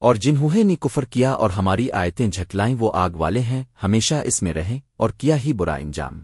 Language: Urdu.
اور جنہوں نے کفر کیا اور ہماری آیتیں جھٹلائیں وہ آگ والے ہیں، ہمیشہ اس میں رہیں اور کیا ہی برا انجام۔